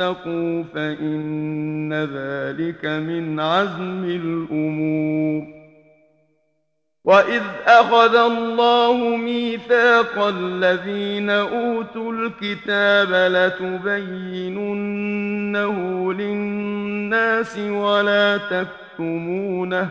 واتقوا فإن ذلك من عزم الأمور. وَإِذْ أَخَذَ اللَّهُ مِيثَاقَ الَّذِينَ أُوتُوا الْكِتَابَ لَتُبَيِّنُنَّهُ لِلنَّاسِ وَلَا تَكْتُمُونَهُ